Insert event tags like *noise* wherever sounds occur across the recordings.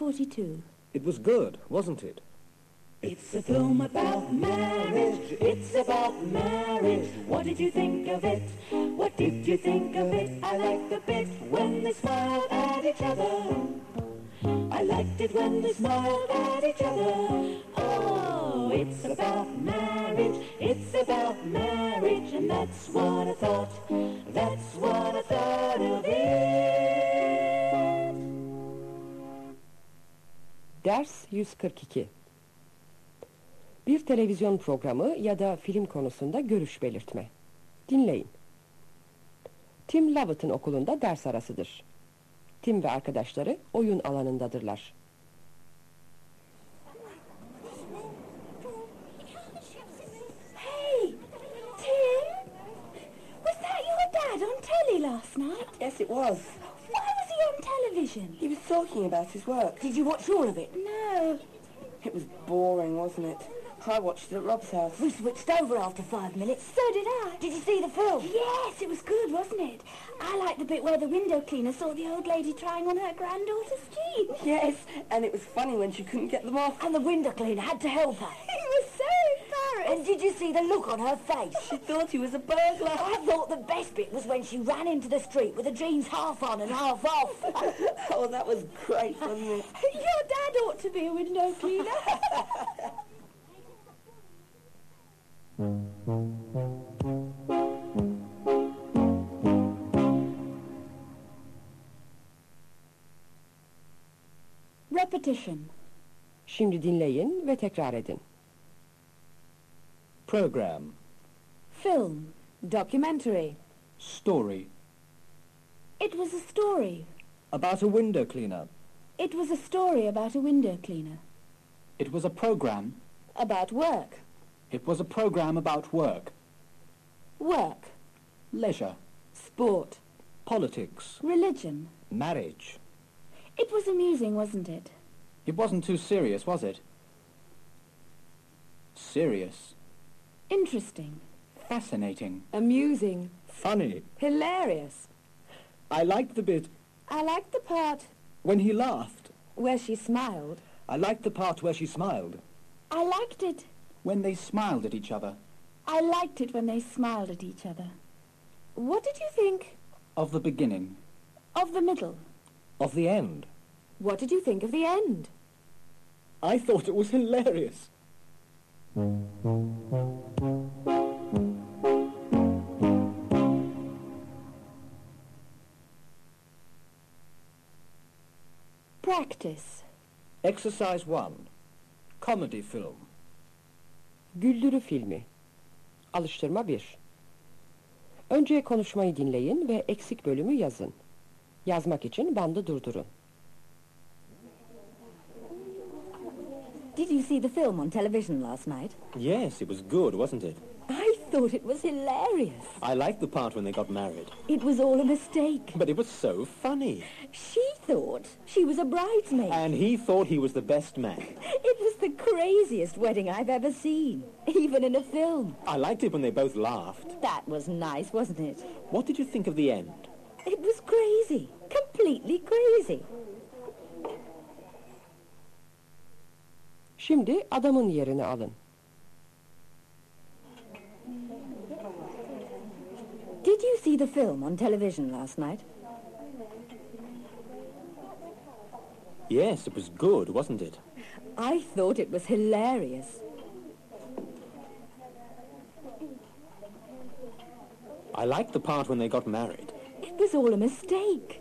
1942. It was good, wasn't it? It's a film about marriage. It's about marriage. What did you think of it? What did you think of it? I liked the bit when they smiled at each other. I liked it when they smiled at each other. Oh, it's about marriage. It's about marriage. And that's what I thought. That's what I thought of it. Ders 142 Bir televizyon programı ya da film konusunda görüş belirtme. Dinleyin. Tim Lovett'ın okulunda ders arasıdır. Tim ve arkadaşları oyun alanındadırlar. Hey, Tim? Was that your dad on telly last night? Yes, it was. Television? He was talking about his work. Did you watch all of it? No. It was boring, wasn't it? I watched it at Rob's house. We switched over after five minutes. So did I. Did you see the film? Yes, it was good, wasn't it? I liked the bit where the window cleaner saw the old lady trying on her granddaughter's jeans. Yes, and it was funny when she couldn't get them off. And the window cleaner had to help her. *laughs* He was so embarrassed. And did you see the look on her face? She thought he was a burglar. I thought the best bit was when she ran into the street with the jeans half on and half off. *laughs* oh, that was great, wasn't it? *laughs* Your dad ought to be a window cleaner. Repetition. Şimdi dinleyin ve tekrar edin. Program. Film. Documentary. Story. It was a story. About a window cleaner. It was a story about a window cleaner. It was a program. About work. It was a program about work, Work. leisure, Sport. Politics. Religion. Marriage. It was amusing, wasn't it? It wasn't too serious, was it? Serious. Interesting. Fascinating. Amusing. Funny. Hilarious. I liked the bit I liked the part when he laughed. where she smiled. I liked the part where she smiled. I liked it. When they smiled at each other. I liked it when they smiled at each other. What did you think Of the beginning. of the middle? Of the end. What did you think of the end? I thought it was hilarious. Practice. Exercise 1. Comedy film. Güldürü filmi. Alıştırma 1. Önce konuşmayı dinleyin ve eksik bölümü yazın. Yazmak için bandı durdurun. Did you see the film on television last night? Yes, it was good, wasn't it? I thought it was hilarious. I liked the part when they got married. It was all a mistake. But it was so funny. She thought she was a bridesmaid. And he thought he was the best man. *laughs* It was the craziest wedding I've ever seen, even in a film. I liked it when they both laughed. That was nice, wasn't it? What did you think of the end? It was crazy. Completely crazy. Şimdi adamın yerini alın. Did you see the film on television last night? Yes, it was good, wasn't it? I thought it was hilarious. I liked the part when they got married. It was all a mistake.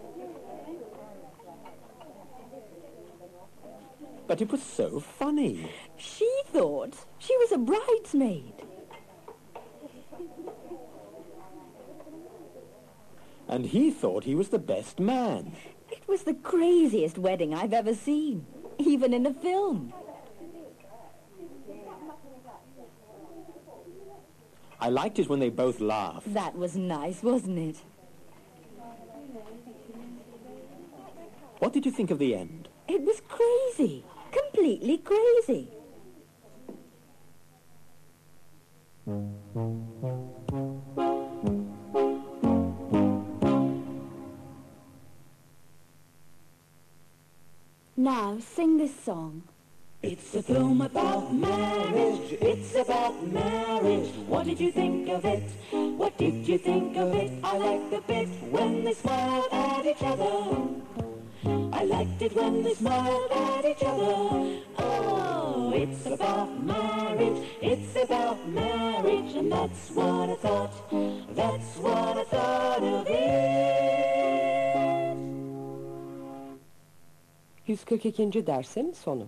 But it was so funny. She thought she was a bridesmaid. And he thought he was the best man. It was the craziest wedding I've ever seen, even in a film. I liked it when they both laughed. That was nice, wasn't it? What did you think of the end? It was crazy. Completely crazy. Now, sing this song. It's a film about marriage. It's about marriage. What did you think of it? What did you think of it? I like the bit when they smiled at each other. I liked it when they smiled at each other. Oh, it's about marriage. It's about marriage. And that's what I thought. That's what I thought of it. 142. dersin sonu.